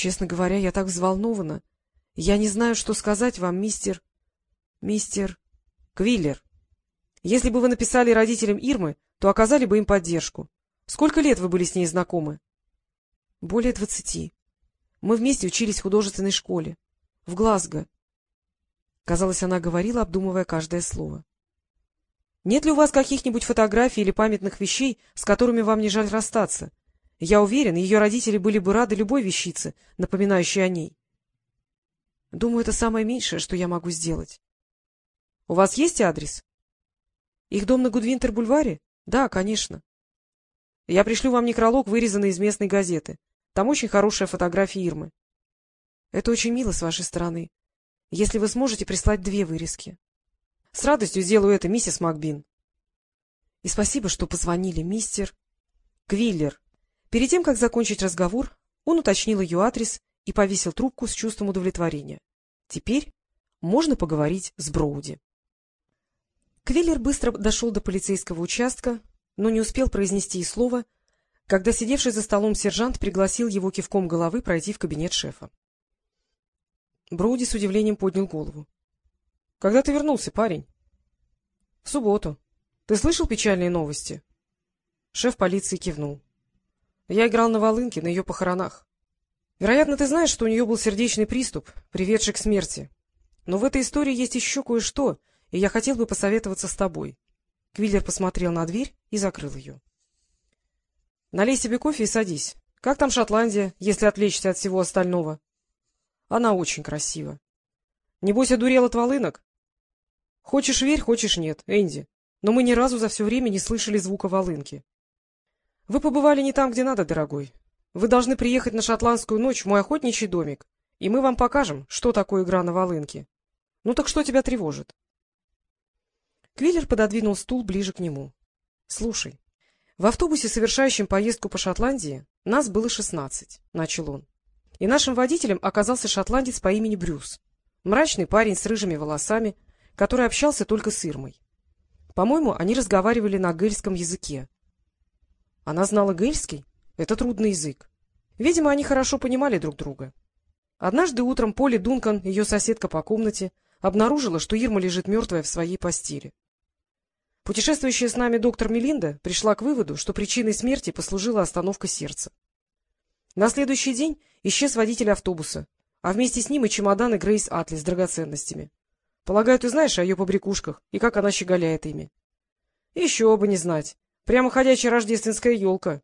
Честно говоря, я так взволнована. Я не знаю, что сказать вам, мистер... Мистер... Квиллер. Если бы вы написали родителям Ирмы, то оказали бы им поддержку. Сколько лет вы были с ней знакомы? — Более двадцати. Мы вместе учились в художественной школе. В Глазго. Казалось, она говорила, обдумывая каждое слово. — Нет ли у вас каких-нибудь фотографий или памятных вещей, с которыми вам не жаль расстаться? Я уверен, ее родители были бы рады любой вещице, напоминающей о ней. Думаю, это самое меньшее, что я могу сделать. — У вас есть адрес? — Их дом на Гудвинтер-бульваре? Да, конечно. Я пришлю вам некролог, вырезанный из местной газеты. Там очень хорошая фотография Ирмы. Это очень мило с вашей стороны. Если вы сможете прислать две вырезки. С радостью сделаю это, миссис Макбин. И спасибо, что позвонили, мистер Квиллер. Перед тем, как закончить разговор, он уточнил ее адрес и повесил трубку с чувством удовлетворения. Теперь можно поговорить с Броуди. Квиллер быстро дошел до полицейского участка, но не успел произнести и слова, когда сидевший за столом сержант пригласил его кивком головы пройти в кабинет шефа. Броуди с удивлением поднял голову. — Когда ты вернулся, парень? — В субботу. Ты слышал печальные новости? Шеф полиции кивнул. — Я играл на волынке на ее похоронах. Вероятно, ты знаешь, что у нее был сердечный приступ, приведший к смерти. Но в этой истории есть еще кое-что, и я хотел бы посоветоваться с тобой. Квиллер посмотрел на дверь и закрыл ее. — Налей себе кофе и садись. Как там Шотландия, если отвлечься от всего остального? Она очень красива. Небось, одурел от волынок? Хочешь верь, хочешь нет, Энди, но мы ни разу за все время не слышали звука волынки. Вы побывали не там, где надо, дорогой. Вы должны приехать на шотландскую ночь в мой охотничий домик, и мы вам покажем, что такое игра на волынке. Ну так что тебя тревожит? Квиллер пододвинул стул ближе к нему. — Слушай, в автобусе, совершающем поездку по Шотландии, нас было шестнадцать, — начал он. И нашим водителем оказался шотландец по имени Брюс. Мрачный парень с рыжими волосами, который общался только с Ирмой. По-моему, они разговаривали на гельском языке. Она знала гельский? Это трудный язык. Видимо, они хорошо понимали друг друга. Однажды утром Поли Дункан, ее соседка по комнате, обнаружила, что Ирма лежит мертвая в своей постели. Путешествующая с нами доктор Мелинда пришла к выводу, что причиной смерти послужила остановка сердца. На следующий день исчез водитель автобуса, а вместе с ним и чемоданы Грейс Атли с драгоценностями. Полагаю, ты знаешь о ее побрякушках и как она щеголяет ими. Еще бы не знать. Прямо ходячая рождественская елка.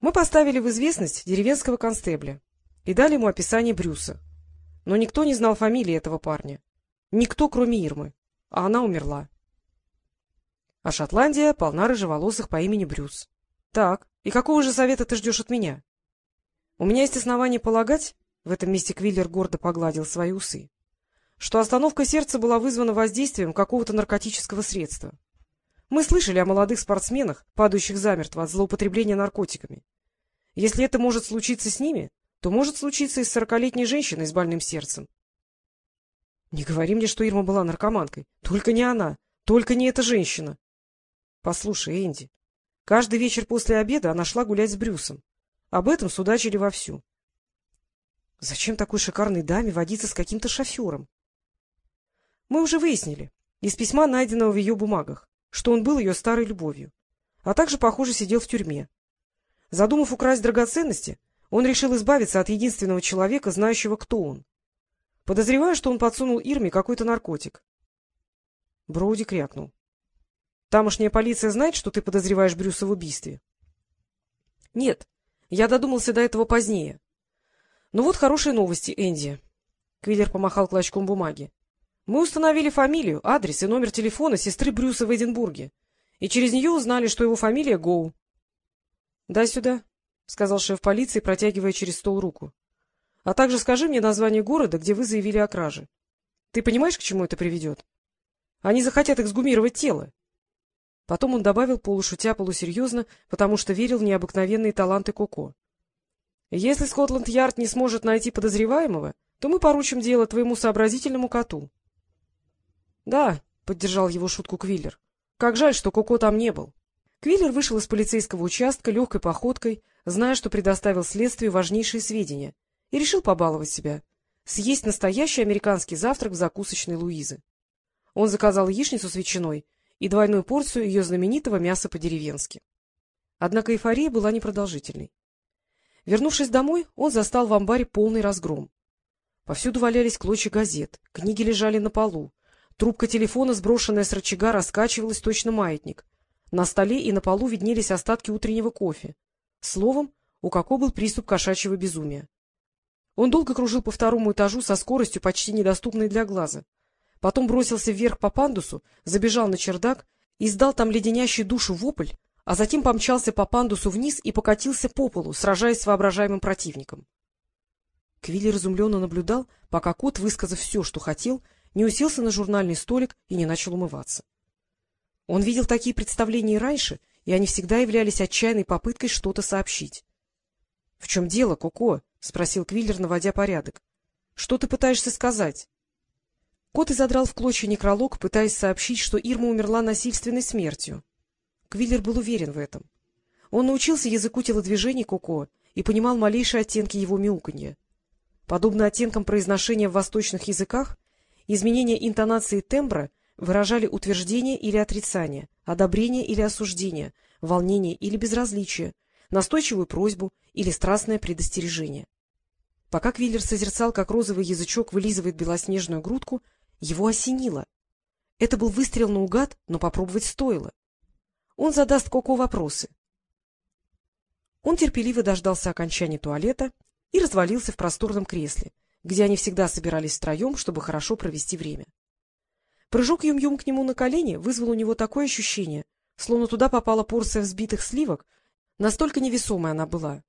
Мы поставили в известность деревенского констебля и дали ему описание Брюса. Но никто не знал фамилии этого парня. Никто, кроме Ирмы. А она умерла а Шотландия полна рыжеволосых по имени Брюс. Так, и какого же совета ты ждешь от меня? У меня есть основания полагать, в этом месте Квиллер гордо погладил свои усы, что остановка сердца была вызвана воздействием какого-то наркотического средства. Мы слышали о молодых спортсменах, падающих замертво от злоупотребления наркотиками. Если это может случиться с ними, то может случиться и с сорокалетней женщиной с больным сердцем. Не говори мне, что Ирма была наркоманкой. Только не она. Только не эта женщина. — Послушай, Энди, каждый вечер после обеда она шла гулять с Брюсом. Об этом судачили вовсю. Зачем такой шикарной даме водиться с каким-то шофером? Мы уже выяснили из письма, найденного в ее бумагах, что он был ее старой любовью, а также, похоже, сидел в тюрьме. Задумав украсть драгоценности, он решил избавиться от единственного человека, знающего, кто он. Подозреваю, что он подсунул Ирме какой-то наркотик. Броуди крякнул. Тамошняя полиция знает, что ты подозреваешь Брюса в убийстве? — Нет, я додумался до этого позднее. — Ну вот хорошие новости, Энди. Квиллер помахал клочком бумаги. — Мы установили фамилию, адрес и номер телефона сестры Брюса в Эдинбурге, и через нее узнали, что его фамилия Гоу. — Дай сюда, — сказал шеф полиции, протягивая через стол руку. — А также скажи мне название города, где вы заявили о краже. Ты понимаешь, к чему это приведет? Они захотят эксгумировать тело. Потом он добавил полушутя, полусерьезно, потому что верил в необыкновенные таланты Коко. — Если Скотланд-Ярд не сможет найти подозреваемого, то мы поручим дело твоему сообразительному коту. — Да, — поддержал его шутку Квиллер. — Как жаль, что Коко там не был. Квиллер вышел из полицейского участка легкой походкой, зная, что предоставил следствию важнейшие сведения, и решил побаловать себя, съесть настоящий американский завтрак в закусочной Луизы. Он заказал яичницу с ветчиной и двойную порцию ее знаменитого мяса по-деревенски. Однако эйфория была непродолжительной. Вернувшись домой, он застал в амбаре полный разгром. Повсюду валялись клочья газет, книги лежали на полу, трубка телефона, сброшенная с рычага, раскачивалась точно маятник. На столе и на полу виднелись остатки утреннего кофе. Словом, у Коко был приступ кошачьего безумия. Он долго кружил по второму этажу со скоростью, почти недоступной для глаза. Потом бросился вверх по пандусу, забежал на чердак, издал там леденящий душу вопль, а затем помчался по пандусу вниз и покатился по полу, сражаясь с воображаемым противником. Квилли разумленно наблюдал, пока кот, высказав все, что хотел, не уселся на журнальный столик и не начал умываться. Он видел такие представления и раньше, и они всегда являлись отчаянной попыткой что-то сообщить. — В чем дело, Коко? — спросил Квиллер, наводя порядок. — Что ты пытаешься сказать? Кот изодрал в клочья некролог, пытаясь сообщить, что Ирма умерла насильственной смертью. Квиллер был уверен в этом. Он научился языку телодвижений Коко и понимал малейшие оттенки его мяуканья. Подобно оттенкам произношения в восточных языках, изменения интонации тембра выражали утверждение или отрицание, одобрение или осуждение, волнение или безразличие, настойчивую просьбу или страстное предостережение. Пока Квиллер созерцал, как розовый язычок вылизывает белоснежную грудку, его осенило. Это был выстрел наугад, но попробовать стоило. Он задаст Коко вопросы. Он терпеливо дождался окончания туалета и развалился в просторном кресле, где они всегда собирались втроем, чтобы хорошо провести время. Прыжок Юм-Юм к нему на колени вызвал у него такое ощущение, словно туда попала порция взбитых сливок, настолько невесомой она была.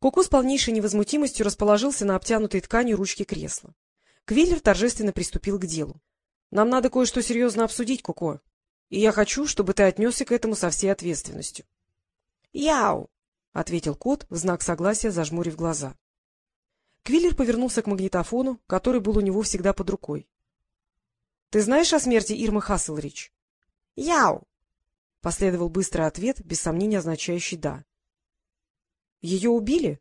Коко с полнейшей невозмутимостью расположился на обтянутой тканью ручки кресла. Квиллер торжественно приступил к делу. — Нам надо кое-что серьезно обсудить, Коко, и я хочу, чтобы ты отнесся к этому со всей ответственностью. — Яу! — ответил кот в знак согласия, зажмурив глаза. Квиллер повернулся к магнитофону, который был у него всегда под рукой. — Ты знаешь о смерти Ирмы Хасселрич? — Яу! — последовал быстрый ответ, без сомнения означающий «да». Ее убили?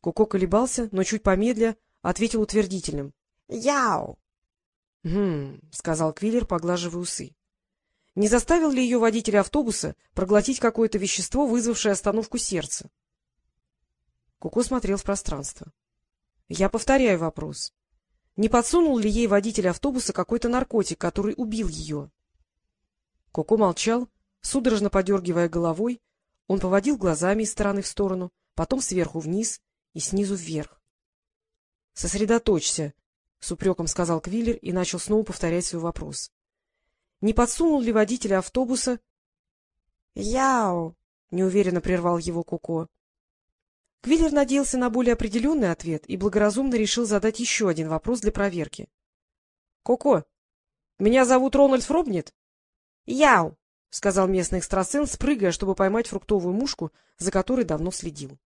Куко колебался, но чуть помедля ответил утвердительным. — Яу! — Хм, — сказал Квиллер, поглаживая усы. — Не заставил ли ее водитель автобуса проглотить какое-то вещество, вызвавшее остановку сердца? Куко смотрел в пространство. — Я повторяю вопрос. Не подсунул ли ей водитель автобуса какой-то наркотик, который убил ее? Коко молчал, судорожно подергивая головой, он поводил глазами из стороны в сторону, потом сверху вниз и снизу вверх. — Сосредоточься, — с упреком сказал Квиллер и начал снова повторять свой вопрос. — Не подсунул ли водителя автобуса... — Яу! — неуверенно прервал его Куко. Квиллер надеялся на более определенный ответ и благоразумно решил задать еще один вопрос для проверки. — Коко, меня зовут Рональд Фробнет? — Яу! — сказал местный экстрасенс, прыгая, чтобы поймать фруктовую мушку, за которой давно следил.